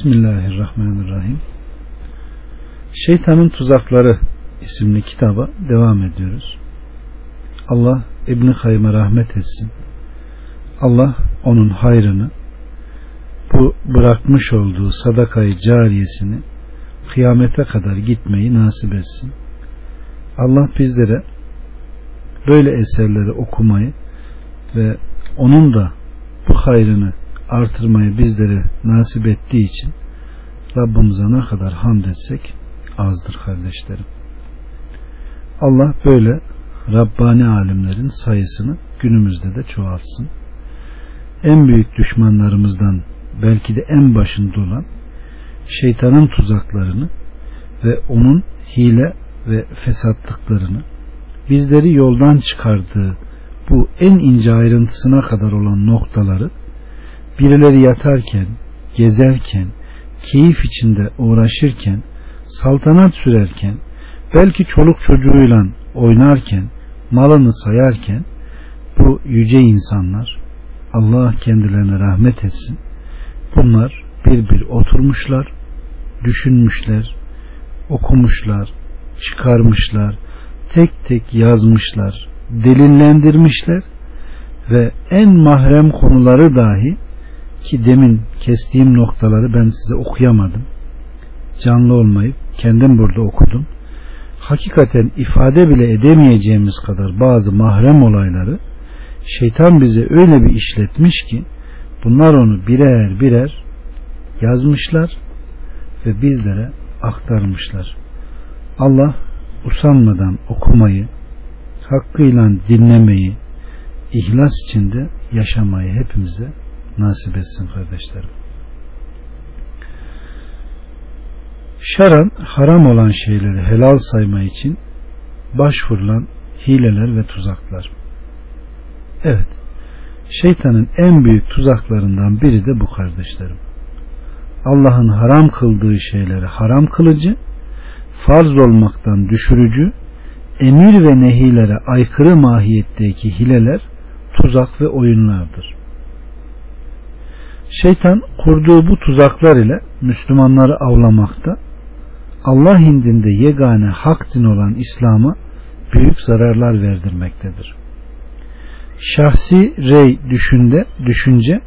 Bismillahirrahmanirrahim. Şeytanın Tuzakları isimli kitaba devam ediyoruz. Allah İbni Kayyım'a rahmet etsin. Allah onun hayrını bu bırakmış olduğu sadakayı cariyesini kıyamete kadar gitmeyi nasip etsin. Allah bizlere böyle eserleri okumayı ve onun da bu hayrını artırmayı bizlere nasip ettiği için Rabbimize ne kadar hamd etsek azdır kardeşlerim. Allah böyle Rabbani alimlerin sayısını günümüzde de çoğaltsın. En büyük düşmanlarımızdan belki de en başında olan şeytanın tuzaklarını ve onun hile ve fesatlıklarını bizleri yoldan çıkardığı bu en ince ayrıntısına kadar olan noktaları birileri yatarken, gezerken, keyif içinde uğraşırken, saltanat sürerken, belki çoluk çocuğuyla oynarken, malını sayarken bu yüce insanlar Allah kendilerine rahmet etsin. Bunlar bir bir oturmuşlar, düşünmüşler, okumuşlar, çıkarmışlar, tek tek yazmışlar, delillendirmişler ve en mahrem konuları dahi ki demin kestiğim noktaları ben size okuyamadım. Canlı olmayıp kendim burada okudum. Hakikaten ifade bile edemeyeceğimiz kadar bazı mahrem olayları şeytan bize öyle bir işletmiş ki bunlar onu birer birer yazmışlar ve bizlere aktarmışlar. Allah usanmadan okumayı, hakkıyla dinlemeyi, ihlas içinde yaşamayı hepimize nasip etsin kardeşlerim. Şaran haram olan şeyleri helal sayma için başvurulan hileler ve tuzaklar. Evet, şeytanın en büyük tuzaklarından biri de bu kardeşlerim. Allah'ın haram kıldığı şeyleri haram kılıcı, farz olmaktan düşürücü, emir ve nehilere aykırı mahiyetteki hileler, tuzak ve oyunlardır. Şeytan kurduğu bu tuzaklar ile Müslümanları avlamakta, Allah indinde yegane hak din olan İslam'a büyük zararlar verdirmektedir. Şahsi rey düşünde, düşünce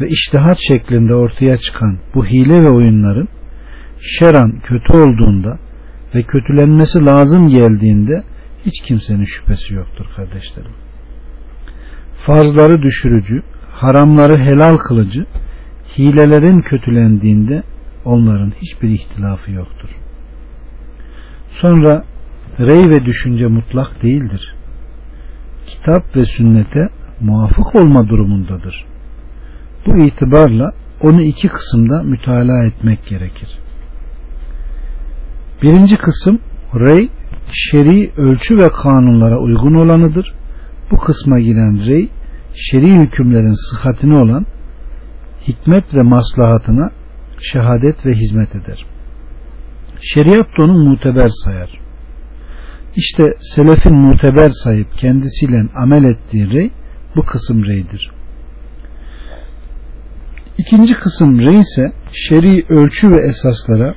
ve iştihat şeklinde ortaya çıkan bu hile ve oyunların şeran kötü olduğunda ve kötülenmesi lazım geldiğinde hiç kimsenin şüphesi yoktur kardeşlerim. Farzları düşürücü, haramları helal kılıcı, hilelerin kötülendiğinde onların hiçbir ihtilafı yoktur. Sonra rey ve düşünce mutlak değildir. Kitap ve sünnete muvafık olma durumundadır. Bu itibarla onu iki kısımda mütalaa etmek gerekir. Birinci kısım rey şer'i ölçü ve kanunlara uygun olanıdır. Bu kısma giren rey şer'i hükümlerin sıhhatine olan hikmet ve maslahatına şehadet ve hizmet eder. Şeriat da onu muteber sayar. İşte selefin muteber sayıp kendisiyle amel ettiği rey bu kısım reydir. İkinci kısım rey ise şer'i ölçü ve esaslara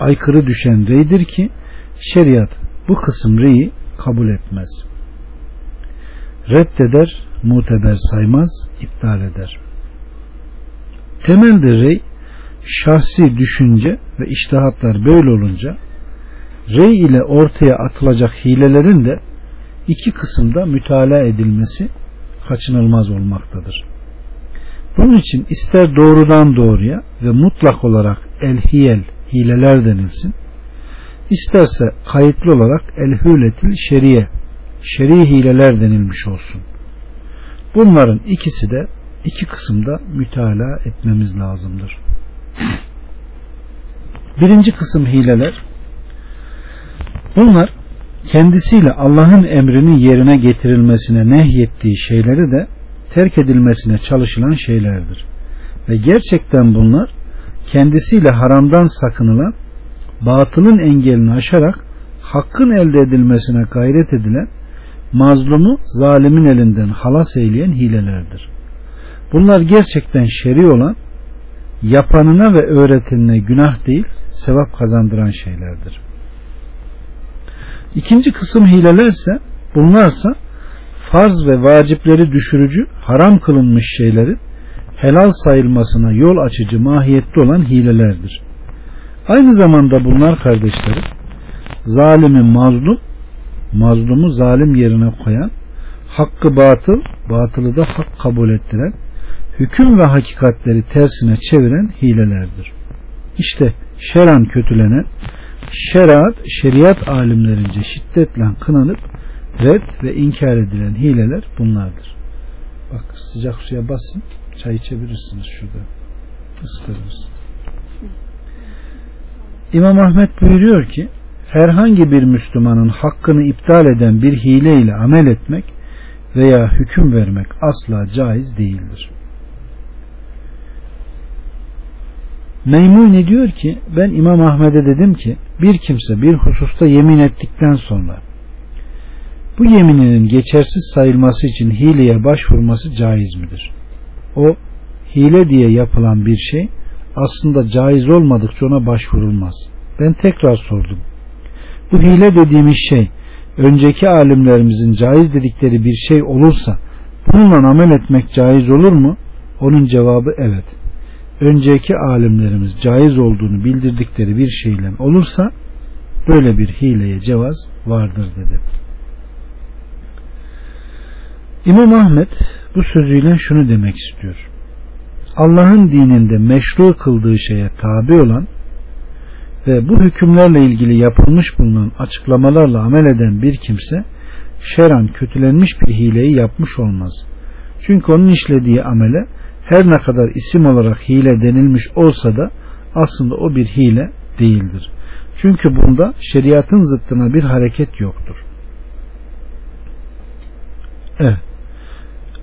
aykırı düşen reydir ki şeriat bu kısım reyi kabul etmez. Reddeder, muteber saymaz, iptal eder. Temelde rey şahsi düşünce ve iştihatlar böyle olunca rey ile ortaya atılacak hilelerin de iki kısımda mütalaa edilmesi kaçınılmaz olmaktadır. Bunun için ister doğrudan doğruya ve mutlak olarak elhiyel hileler denilsin, isterse kayıtlı olarak elhületil şeriye şer'i hileler denilmiş olsun. Bunların ikisi de iki kısımda mütalaa etmemiz lazımdır. Birinci kısım hileler bunlar kendisiyle Allah'ın emrinin yerine getirilmesine nehyettiği şeyleri de terk edilmesine çalışılan şeylerdir. Ve gerçekten bunlar kendisiyle haramdan sakınılan batılın engelini aşarak hakkın elde edilmesine gayret edilen mazlumu zalimin elinden halas eyleyen hilelerdir. Bunlar gerçekten şer'i olan yapanına ve öğretenine günah değil sevap kazandıran şeylerdir. İkinci kısım hilelerse bunlarsa farz ve vacipleri düşürücü haram kılınmış şeylerin helal sayılmasına yol açıcı mahiyette olan hilelerdir. Aynı zamanda bunlar kardeşlerim zalimi mazlum mazlumu zalim yerine koyan hakkı batıl batılı da hak kabul ettiren hüküm ve hakikatleri tersine çeviren hilelerdir. İşte şeran kötülenen şeriat, şeriat alimlerince şiddetle kınanıp red ve inkar edilen hileler bunlardır. Bak sıcak suya basın çay içebilirsiniz şurada. Isıtırız. İmam Ahmet buyuruyor ki herhangi bir Müslümanın hakkını iptal eden bir hile ile amel etmek veya hüküm vermek asla caiz değildir. Meymuni diyor ki ben İmam Ahmet'e dedim ki bir kimse bir hususta yemin ettikten sonra bu yemininin geçersiz sayılması için hileye başvurması caiz midir? O hile diye yapılan bir şey aslında caiz olmadıkça ona başvurulmaz. Ben tekrar sordum. Bu hile dediğimiz şey önceki alimlerimizin caiz dedikleri bir şey olursa bununla amel etmek caiz olur mu? Onun cevabı evet. Önceki alimlerimiz caiz olduğunu bildirdikleri bir şeyle olursa böyle bir hileye cevaz vardır dedi. İmam Ahmet bu sözüyle şunu demek istiyor. Allah'ın dininde meşru kıldığı şeye tabi olan ve bu hükümlerle ilgili yapılmış bulunan açıklamalarla amel eden bir kimse şeran kötülenmiş bir hileyi yapmış olmaz. Çünkü onun işlediği amele her ne kadar isim olarak hile denilmiş olsa da aslında o bir hile değildir. Çünkü bunda şeriatın zıttına bir hareket yoktur. Evet.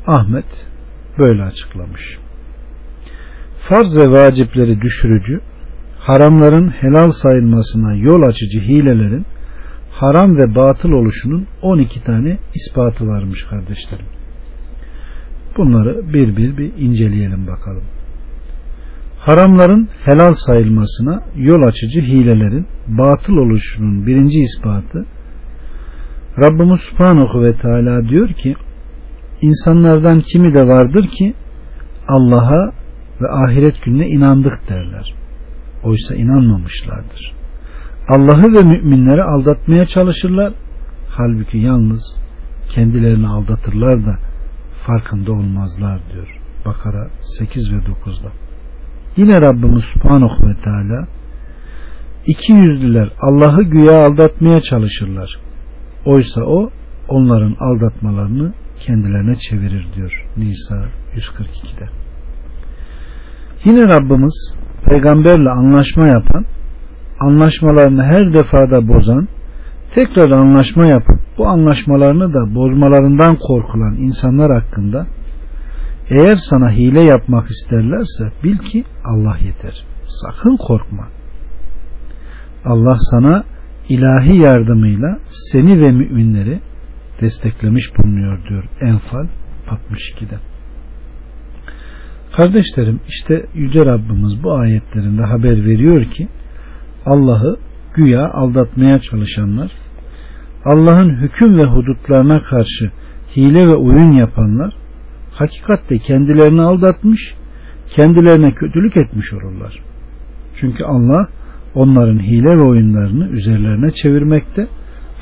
Ahmet böyle açıklamış. Farz ve vacipleri düşürücü, haramların helal sayılmasına yol açıcı hilelerin haram ve batıl oluşunun 12 tane ispatı varmış kardeşlerim. Bunları bir bir bir inceleyelim bakalım. Haramların helal sayılmasına yol açıcı hilelerin batıl oluşunun birinci ispatı Rabbimiz Subhanahu ve Teala diyor ki insanlardan kimi de vardır ki Allah'a ve ahiret gününe inandık derler. Oysa inanmamışlardır. Allah'ı ve müminleri aldatmaya çalışırlar. Halbuki yalnız kendilerini aldatırlar da farkında olmazlar diyor. Bakara 8 ve 9'da. Yine Rabbimiz Subhanahu ve Teala iki yüzlüler Allah'ı güya aldatmaya çalışırlar. Oysa o onların aldatmalarını kendilerine çevirir diyor Nisa 142'de. Yine Rabbimiz peygamberle anlaşma yapan, anlaşmalarını her defada bozan, tekrar anlaşma yapıp bu anlaşmalarını da bozmalarından korkulan insanlar hakkında eğer sana hile yapmak isterlerse bil ki Allah yeter. Sakın korkma. Allah sana ilahi yardımıyla seni ve müminleri desteklemiş bulunuyor diyor Enfal 62'de. Kardeşlerim işte Yüce Rabbimiz bu ayetlerinde haber veriyor ki Allah'ı güya aldatmaya çalışanlar Allah'ın hüküm ve hudutlarına karşı hile ve oyun yapanlar hakikatte kendilerini aldatmış kendilerine kötülük etmiş olurlar. Çünkü Allah onların hile ve oyunlarını üzerlerine çevirmekte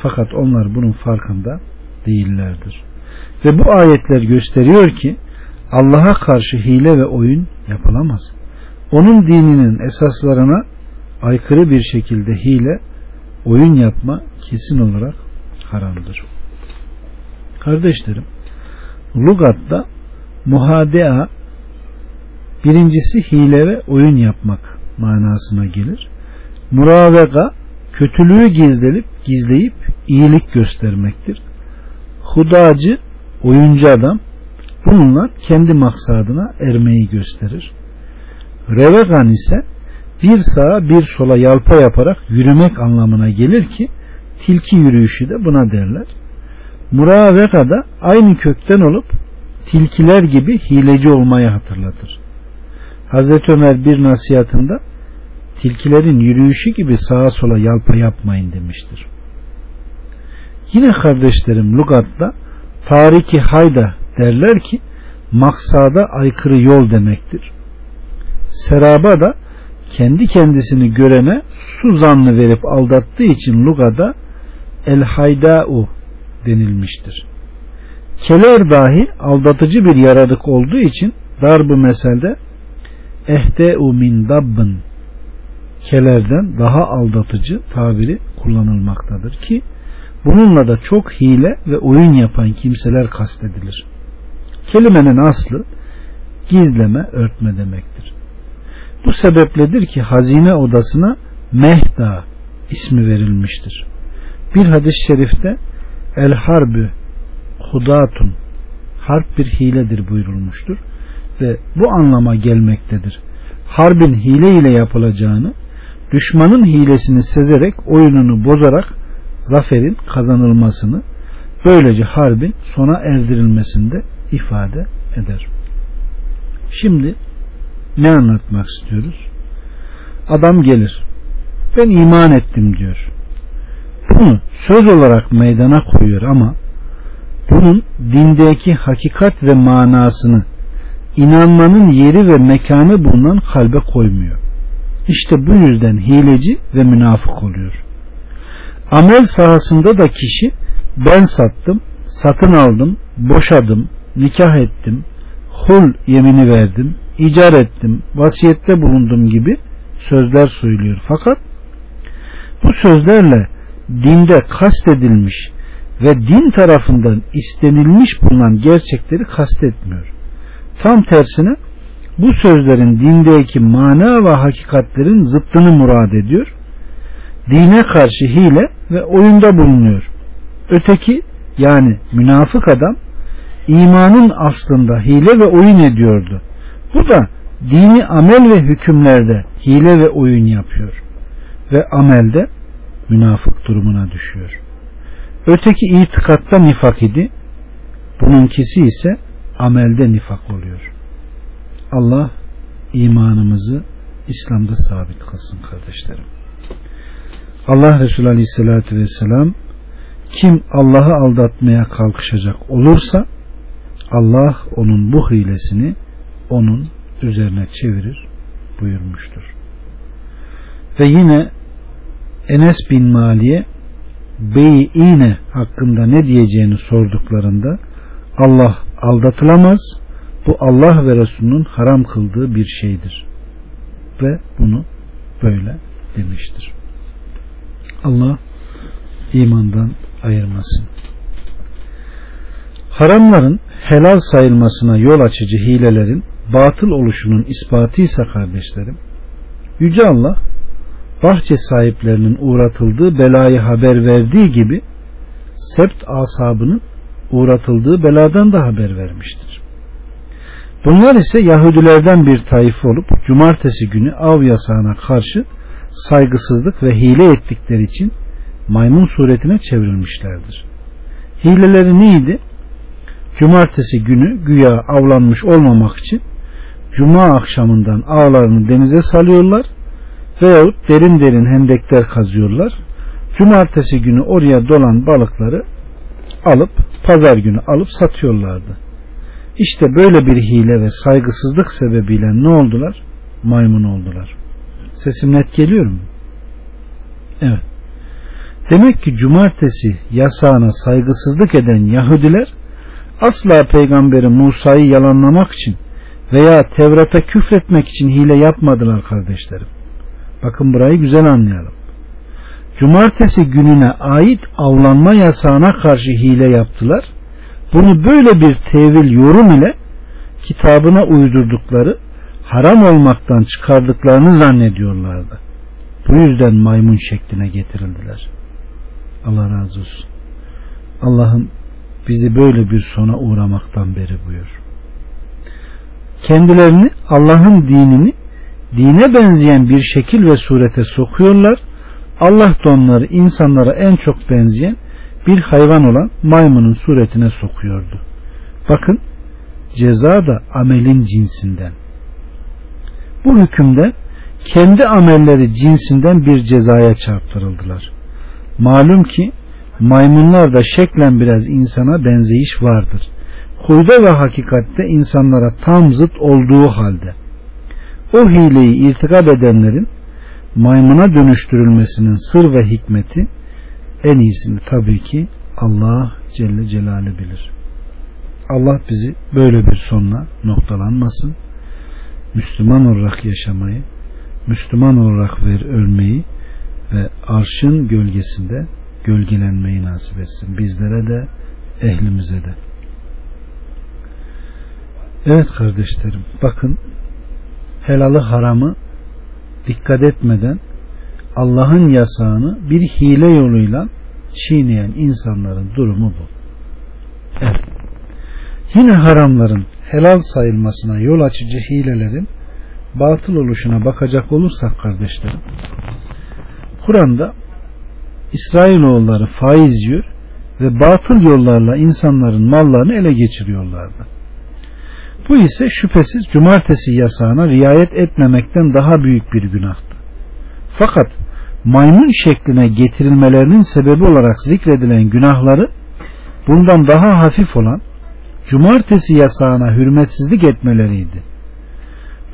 fakat onlar bunun farkında değillerdir. Ve bu ayetler gösteriyor ki Allah'a karşı hile ve oyun yapılamaz. Onun dininin esaslarına aykırı bir şekilde hile, oyun yapma kesin olarak haramdır. Kardeşlerim, lugatta muhadea birincisi hile ve oyun yapmak manasına gelir. Muravega kötülüğü gizlenip gizleyip iyilik göstermektir. Hudacı oyuncu adam bununla kendi maksadına ermeyi gösterir. Revegan ise bir sağa bir sola yalpa yaparak yürümek anlamına gelir ki tilki yürüyüşü de buna derler. Muraveka da aynı kökten olup tilkiler gibi hileci olmayı hatırlatır. Hazreti Ömer bir nasihatında tilkilerin yürüyüşü gibi sağa sola yalpa yapmayın demiştir. Yine kardeşlerim lugatta tariki hayda derler ki maksada aykırı yol demektir. Seraba da kendi kendisini görene su zannı verip aldattığı için lugada el hayda'u denilmiştir. Keler dahi aldatıcı bir yaradık olduğu için darbu meselde ehde'u min dabbın kelerden daha aldatıcı tabiri kullanılmaktadır ki bununla da çok hile ve oyun yapan kimseler kastedilir. Kelimenin aslı gizleme, örtme demektir. Bu sebepledir ki hazine odasına Mehda ismi verilmiştir. Bir hadis-i şerifte El harbü hudatun harp bir hiledir buyurulmuştur ve bu anlama gelmektedir. Harbin hile ile yapılacağını düşmanın hilesini sezerek oyununu bozarak zaferin kazanılmasını böylece harbin sona erdirilmesinde ifade eder. Şimdi ne anlatmak istiyoruz? Adam gelir. Ben iman ettim diyor. Bunu söz olarak meydana koyuyor ama bunun dindeki hakikat ve manasını inanmanın yeri ve mekanı bulunan kalbe koymuyor. İşte bu yüzden hileci ve münafık oluyor. Amel sahasında da kişi ben sattım, satın aldım, boşadım, nikah ettim, hul yemini verdim, icar ettim, vasiyette bulundum gibi sözler söylüyor. Fakat bu sözlerle dinde kastedilmiş ve din tarafından istenilmiş bulunan gerçekleri kastetmiyor. Tam tersine bu sözlerin dindeki mana ve hakikatlerin zıttını murad ediyor. Dine karşı hile ve oyunda bulunuyor. Öteki yani münafık adam imanın aslında hile ve oyun ediyordu. Bu da dini amel ve hükümlerde hile ve oyun yapıyor. Ve amelde münafık durumuna düşüyor. Öteki itikatta nifak idi. Bununkisi ise amelde nifak oluyor. Allah imanımızı İslam'da sabit kılsın kardeşlerim. Allah Resulü Aleyhisselatü Vesselam kim Allah'ı aldatmaya kalkışacak olursa Allah onun bu hilesini onun üzerine çevirir buyurmuştur. Ve yine Enes bin Mali'ye Bey'ine hakkında ne diyeceğini sorduklarında Allah aldatılamaz bu Allah ve Resulünün haram kıldığı bir şeydir. Ve bunu böyle demiştir. Allah imandan ayırmasın. Haramların helal sayılmasına yol açıcı hilelerin batıl oluşunun ispatı ise kardeşlerim, Yüce Allah bahçe sahiplerinin uğratıldığı belayı haber verdiği gibi sept asabının uğratıldığı beladan da haber vermiştir. Bunlar ise Yahudilerden bir taife olup cumartesi günü av yasağına karşı saygısızlık ve hile ettikleri için maymun suretine çevrilmişlerdir. Hileleri neydi? Cumartesi günü güya avlanmış olmamak için cuma akşamından ağlarını denize salıyorlar veyahut derin derin hendekler kazıyorlar. Cumartesi günü oraya dolan balıkları alıp pazar günü alıp satıyorlardı. İşte böyle bir hile ve saygısızlık sebebiyle ne oldular? Maymun oldular. Sesim net geliyor mu? Evet. Demek ki cumartesi yasağına saygısızlık eden Yahudiler asla peygamberi Musa'yı yalanlamak için veya Tevrat'a küfretmek için hile yapmadılar kardeşlerim. Bakın burayı güzel anlayalım. Cumartesi gününe ait avlanma yasağına karşı hile yaptılar bunu böyle bir tevil yorum ile kitabına uydurdukları haram olmaktan çıkardıklarını zannediyorlardı. Bu yüzden maymun şekline getirildiler. Allah razı olsun. Allah'ım bizi böyle bir sona uğramaktan beri buyur. Kendilerini Allah'ın dinini dine benzeyen bir şekil ve surete sokuyorlar. Allah da onları insanlara en çok benzeyen bir hayvan olan maymunun suretine sokuyordu. Bakın ceza da amelin cinsinden. Bu hükümde kendi amelleri cinsinden bir cezaya çarptırıldılar. Malum ki maymunlar da şeklen biraz insana benzeyiş vardır. Huyda ve hakikatte insanlara tam zıt olduğu halde o hileyi irtikap edenlerin maymuna dönüştürülmesinin sır ve hikmeti en iyisini tabii ki Allah Celle Celaluhu bilir. Allah bizi böyle bir sonla noktalanmasın. Müslüman olarak yaşamayı, Müslüman olarak ver ölmeyi ve arşın gölgesinde gölgelenmeyi nasip etsin. Bizlere de ehlimize de. Evet kardeşlerim bakın helalı haramı dikkat etmeden Allah'ın yasağını bir hile yoluyla çiğneyen insanların durumu bu. Evet. Yine haramların helal sayılmasına yol açıcı hilelerin batıl oluşuna bakacak olursak kardeşlerim Kur'an'da İsrailoğulları faiz yiyor ve batıl yollarla insanların mallarını ele geçiriyorlardı. Bu ise şüphesiz cumartesi yasağına riayet etmemekten daha büyük bir günahtı. Fakat maymun şekline getirilmelerinin sebebi olarak zikredilen günahları bundan daha hafif olan cumartesi yasağına hürmetsizlik etmeleriydi.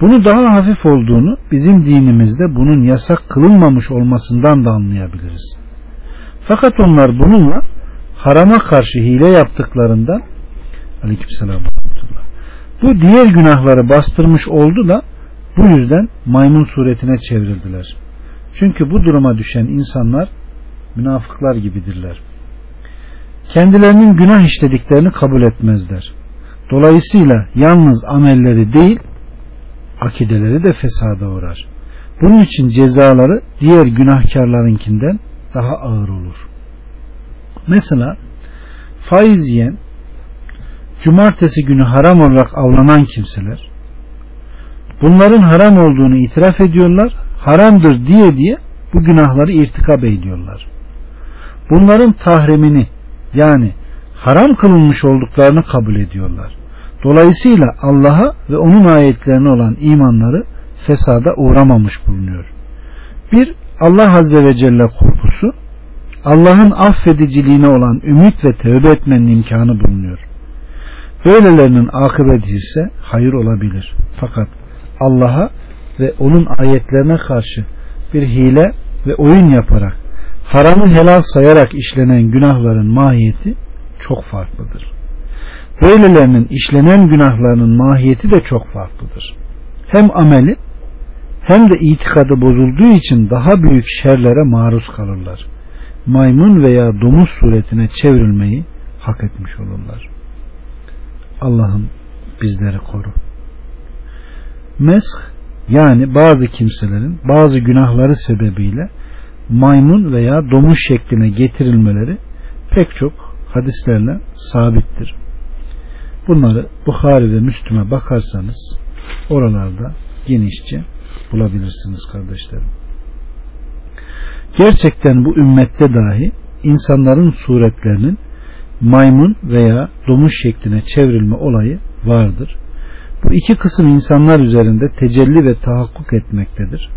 Bunu daha hafif olduğunu bizim dinimizde bunun yasak kılınmamış olmasından da anlayabiliriz. Fakat onlar bununla harama karşı hile yaptıklarından aleykümselam bu diğer günahları bastırmış oldu da bu yüzden maymun suretine çevrildiler. Çünkü bu duruma düşen insanlar münafıklar gibidirler. Kendilerinin günah işlediklerini kabul etmezler. Dolayısıyla yalnız amelleri değil, akideleri de fesada uğrar. Bunun için cezaları diğer günahkarlarınkinden daha ağır olur. Mesela faiz yiyen, cumartesi günü haram olarak avlanan kimseler, bunların haram olduğunu itiraf ediyorlar, haramdır diye diye bu günahları irtikap ediyorlar. Bunların tahrimini yani haram kılınmış olduklarını kabul ediyorlar. Dolayısıyla Allah'a ve onun ayetlerine olan imanları fesada uğramamış bulunuyor. Bir, Allah Azze ve Celle korkusu, Allah'ın affediciliğine olan ümit ve tövbe etmenin imkanı bulunuyor. Böylelerinin akıbeti ise hayır olabilir. Fakat Allah'a ve onun ayetlerine karşı bir hile ve oyun yaparak haramı helal sayarak işlenen günahların mahiyeti çok farklıdır. Böylelerinin işlenen günahlarının mahiyeti de çok farklıdır. Hem ameli hem de itikadı bozulduğu için daha büyük şerlere maruz kalırlar. Maymun veya domuz suretine çevrilmeyi hak etmiş olurlar. Allah'ım bizleri koru. Mesh yani bazı kimselerin bazı günahları sebebiyle maymun veya domuz şekline getirilmeleri pek çok hadislerle sabittir. Bunları Bukhari ve Müslüme bakarsanız oralarda genişçe bulabilirsiniz kardeşlerim. Gerçekten bu ümmette dahi insanların suretlerinin maymun veya domuz şekline çevrilme olayı vardır. Bu iki kısım insanlar üzerinde tecelli ve tahakkuk etmektedir.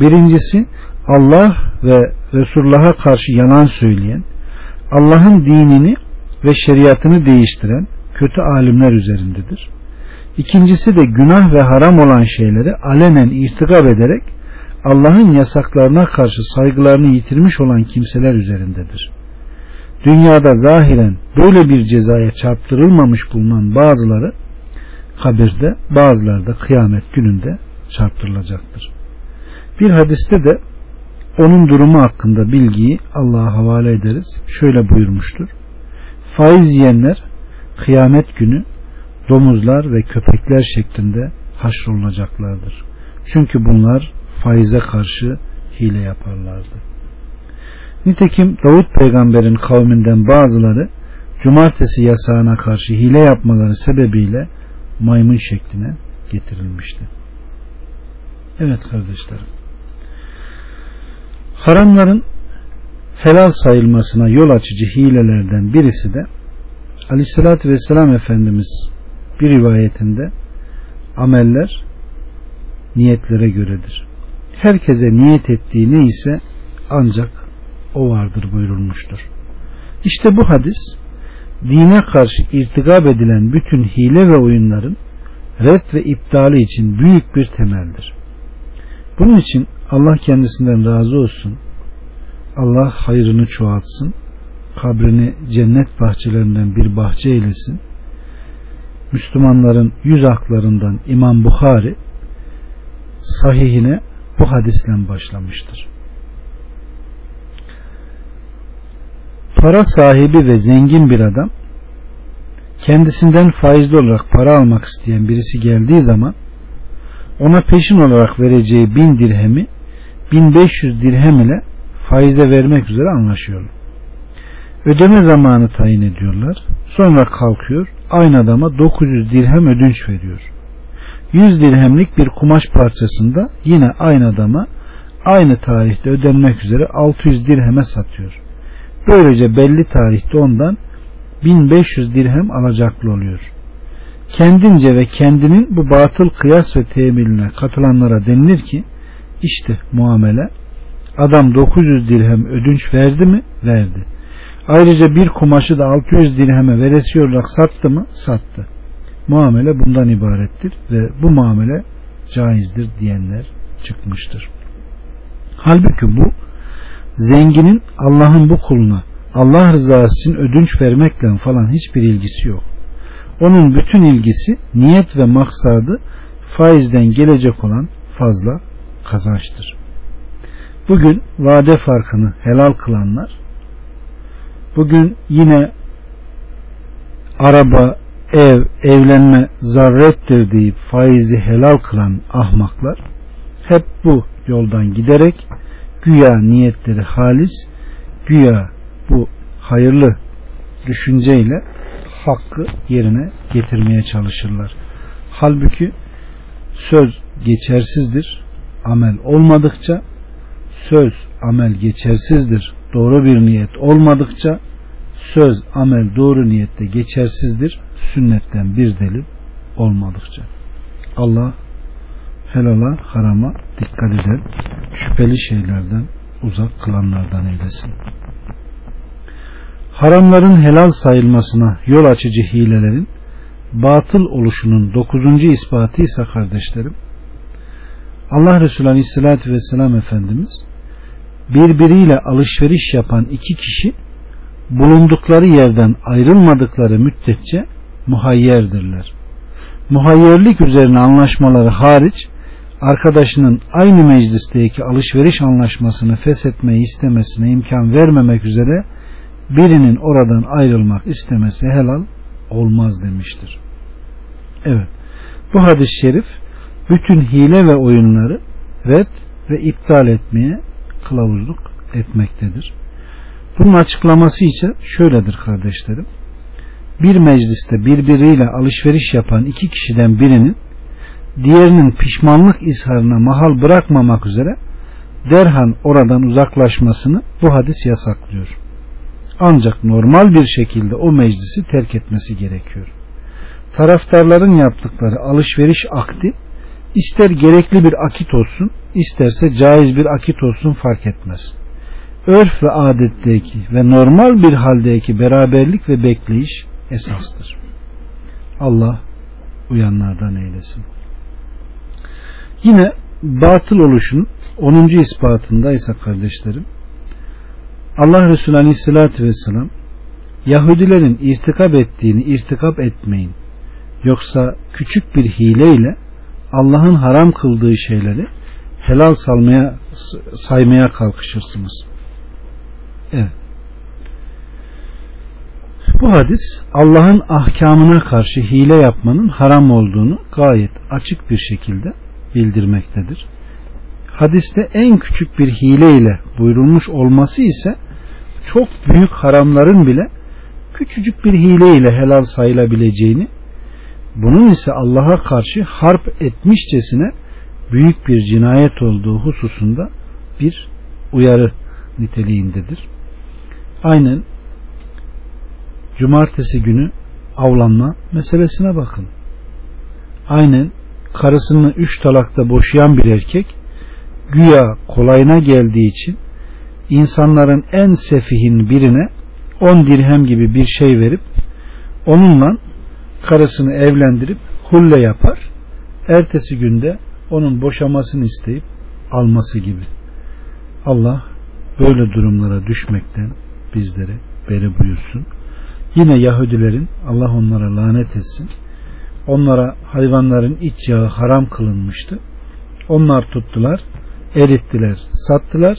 Birincisi Allah ve Resulullah'a karşı yalan söyleyen, Allah'ın dinini ve şeriatını değiştiren kötü alimler üzerindedir. İkincisi de günah ve haram olan şeyleri alenen irtikab ederek Allah'ın yasaklarına karşı saygılarını yitirmiş olan kimseler üzerindedir. Dünyada zahiren böyle bir cezaya çarptırılmamış bulunan bazıları kabirde bazıları da kıyamet gününde çarptırılacaktır. Bir hadiste de onun durumu hakkında bilgiyi Allah'a havale ederiz. Şöyle buyurmuştur. Faiz yiyenler kıyamet günü domuzlar ve köpekler şeklinde haşrolunacaklardır. Çünkü bunlar faize karşı hile yaparlardı. Nitekim Davut peygamberin kavminden bazıları cumartesi yasağına karşı hile yapmaları sebebiyle maymun şekline getirilmişti. Evet kardeşlerim. Haramların helal sayılmasına yol açıcı hilelerden birisi de Aleyhisselatü Vesselam Efendimiz bir rivayetinde ameller niyetlere göredir. Herkese niyet ettiği ne ise ancak o vardır buyurulmuştur. İşte bu hadis dine karşı irtikab edilen bütün hile ve oyunların red ve iptali için büyük bir temeldir. Bunun için Allah kendisinden razı olsun. Allah hayrını çoğaltsın. Kabrini cennet bahçelerinden bir bahçe eylesin. Müslümanların yüz haklarından İmam Bukhari sahihine bu hadisle başlamıştır. Para sahibi ve zengin bir adam kendisinden faizli olarak para almak isteyen birisi geldiği zaman ona peşin olarak vereceği bin dirhemi 1500 dirhem ile faize vermek üzere anlaşıyor. Ödeme zamanı tayin ediyorlar. Sonra kalkıyor aynı adama 900 dirhem ödünç veriyor. 100 dirhemlik bir kumaş parçasında yine aynı adama aynı tarihte ödenmek üzere 600 dirheme satıyor. Böylece belli tarihte ondan 1500 dirhem alacaklı oluyor. Kendince ve kendinin bu batıl kıyas ve temiline katılanlara denilir ki işte muamele adam 900 dirhem ödünç verdi mi? Verdi. Ayrıca bir kumaşı da 600 dirheme veresi olarak sattı mı? Sattı. Muamele bundan ibarettir ve bu muamele caizdir diyenler çıkmıştır. Halbuki bu zenginin Allah'ın bu kuluna Allah rızası için ödünç vermekle falan hiçbir ilgisi yok. Onun bütün ilgisi niyet ve maksadı faizden gelecek olan fazla kazançtır. Bugün vade farkını helal kılanlar bugün yine araba, ev, evlenme zarrettir deyip faizi helal kılan ahmaklar hep bu yoldan giderek güya niyetleri halis, güya bu hayırlı düşünceyle hakkı yerine getirmeye çalışırlar. Halbuki söz geçersizdir, amel olmadıkça söz amel geçersizdir, doğru bir niyet olmadıkça söz amel doğru niyette geçersizdir, sünnetten bir delil olmadıkça. Allah helala harama dikkat eden şüpheli şeylerden uzak kılanlardan eylesin. Haramların helal sayılmasına yol açıcı hilelerin batıl oluşunun dokuzuncu ispatı ise kardeşlerim Allah Resulü Aleyhisselatü Vesselam Efendimiz birbiriyle alışveriş yapan iki kişi bulundukları yerden ayrılmadıkları müddetçe muhayyerdirler. Muhayyerlik üzerine anlaşmaları hariç arkadaşının aynı meclisteki alışveriş anlaşmasını feshetmeyi istemesine imkan vermemek üzere birinin oradan ayrılmak istemesi helal olmaz demiştir. Evet. Bu hadis-i şerif bütün hile ve oyunları red ve iptal etmeye kılavuzluk etmektedir. Bunun açıklaması ise şöyledir kardeşlerim. Bir mecliste birbiriyle alışveriş yapan iki kişiden birinin diğerinin pişmanlık izharına mahal bırakmamak üzere derhan oradan uzaklaşmasını bu hadis yasaklıyor. Ancak normal bir şekilde o meclisi terk etmesi gerekiyor. Taraftarların yaptıkları alışveriş akdi ister gerekli bir akit olsun isterse caiz bir akit olsun fark etmez. Örf ve adetteki ve normal bir haldeki beraberlik ve bekleyiş esastır. Allah uyanlardan eylesin. Yine batıl oluşun 10. ispatında ise kardeşlerim Allah Resulü Aleyhisselatü Vesselam Yahudilerin irtikap ettiğini irtikap etmeyin. Yoksa küçük bir hileyle Allah'ın haram kıldığı şeyleri helal salmaya saymaya kalkışırsınız. Evet. Bu hadis Allah'ın ahkamına karşı hile yapmanın haram olduğunu gayet açık bir şekilde bildirmektedir. Hadiste en küçük bir hile ile buyurulmuş olması ise çok büyük haramların bile küçücük bir hile ile helal sayılabileceğini bunun ise Allah'a karşı harp etmişçesine büyük bir cinayet olduğu hususunda bir uyarı niteliğindedir. Aynen cumartesi günü avlanma meselesine bakın. Aynen karısını üç talakta boşayan bir erkek güya kolayına geldiği için insanların en sefihin birine on dirhem gibi bir şey verip onunla karısını evlendirip hulle yapar. Ertesi günde onun boşamasını isteyip alması gibi. Allah böyle durumlara düşmekten bizleri beri buyursun. Yine Yahudilerin Allah onlara lanet etsin. Onlara hayvanların iç yağı haram kılınmıştı. Onlar tuttular, erittiler, sattılar,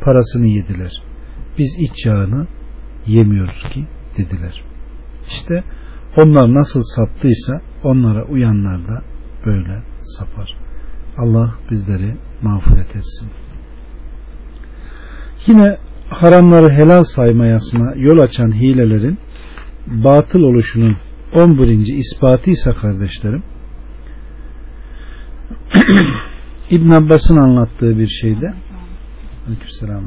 parasını yediler. Biz iç yağını yemiyoruz ki dediler. İşte onlar nasıl saptıysa onlara uyanlar da böyle sapar. Allah bizleri mağfiret etsin. Yine haramları helal saymayasına yol açan hilelerin batıl oluşunun 11. ispatı ise kardeşlerim İbn Abbas'ın anlattığı bir şeyde Aleykümselam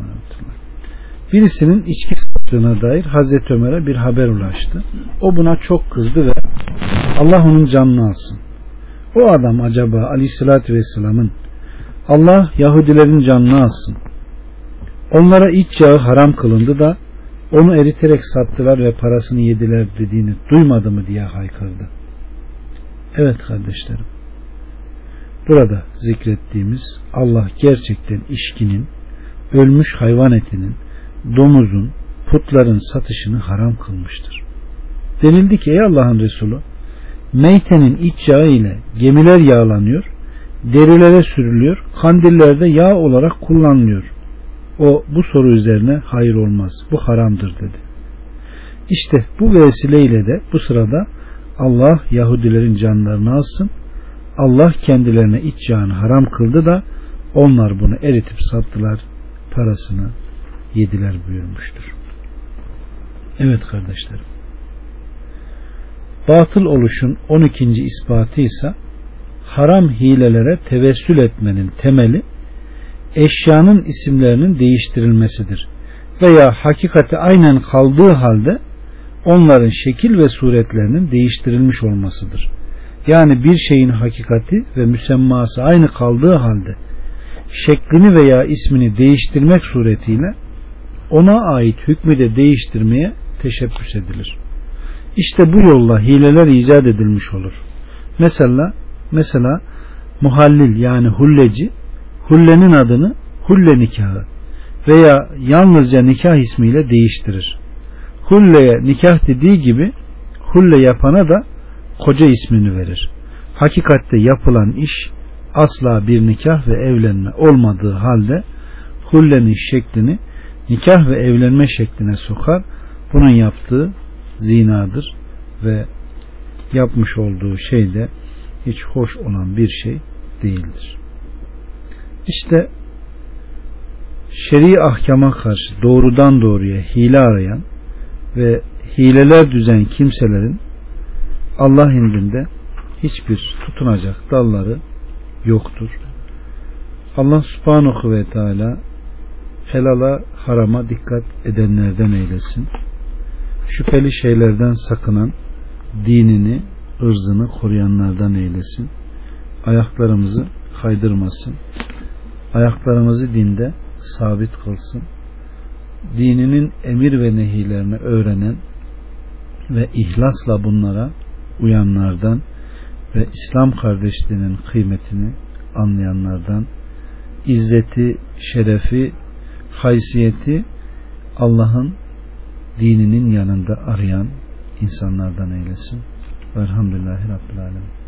Birisinin içki sattığına dair Hazreti Ömer'e bir haber ulaştı. O buna çok kızdı ve Allah onun canını alsın. O adam acaba Aleyhisselatü Vesselam'ın Allah Yahudilerin canını alsın. Onlara iç yağı haram kılındı da onu eriterek sattılar ve parasını yediler dediğini duymadı mı diye haykırdı. Evet kardeşlerim. Burada zikrettiğimiz Allah gerçekten işkinin, ölmüş hayvan etinin, domuzun, putların satışını haram kılmıştır. Denildi ki ey Allah'ın Resulü meytenin iç yağı ile gemiler yağlanıyor, derilere sürülüyor, kandillerde yağ olarak kullanılıyor. O bu soru üzerine hayır olmaz, bu haramdır dedi. İşte bu vesileyle de bu sırada Allah Yahudilerin canlarını alsın, Allah kendilerine iç yağını haram kıldı da onlar bunu eritip sattılar, parasını yediler buyurmuştur. Evet kardeşlerim. Batıl oluşun 12. ispatı ise haram hilelere tevessül etmenin temeli eşyanın isimlerinin değiştirilmesidir. Veya hakikati aynen kaldığı halde onların şekil ve suretlerinin değiştirilmiş olmasıdır. Yani bir şeyin hakikati ve müsemması aynı kaldığı halde şeklini veya ismini değiştirmek suretiyle ona ait hükmü de değiştirmeye teşebbüs edilir. İşte bu yolla hileler icat edilmiş olur. Mesela mesela muhallil yani hulleci hullenin adını hulle nikahı veya yalnızca nikah ismiyle değiştirir. Hulleye nikah dediği gibi hulle yapana da koca ismini verir. Hakikatte yapılan iş asla bir nikah ve evlenme olmadığı halde hullenin şeklini nikah ve evlenme şekline sokar. Bunun yaptığı zinadır ve yapmış olduğu şey de hiç hoş olan bir şey değildir. İşte şer'i ahkama karşı doğrudan doğruya hile arayan ve hileler düzen kimselerin Allah indinde hiçbir tutunacak dalları yoktur. Allah subhanahu ve teala helala harama dikkat edenlerden eylesin. Şüpheli şeylerden sakınan dinini, ırzını koruyanlardan eylesin. Ayaklarımızı kaydırmasın. Ayaklarımızı dinde sabit kılsın. Dininin emir ve nehilerini öğrenen ve ihlasla bunlara uyanlardan ve İslam kardeşliğinin kıymetini anlayanlardan izzeti, şerefi, haysiyeti Allah'ın dininin yanında arayan insanlardan eylesin. Velhamdülillahi Rabbil Alemin.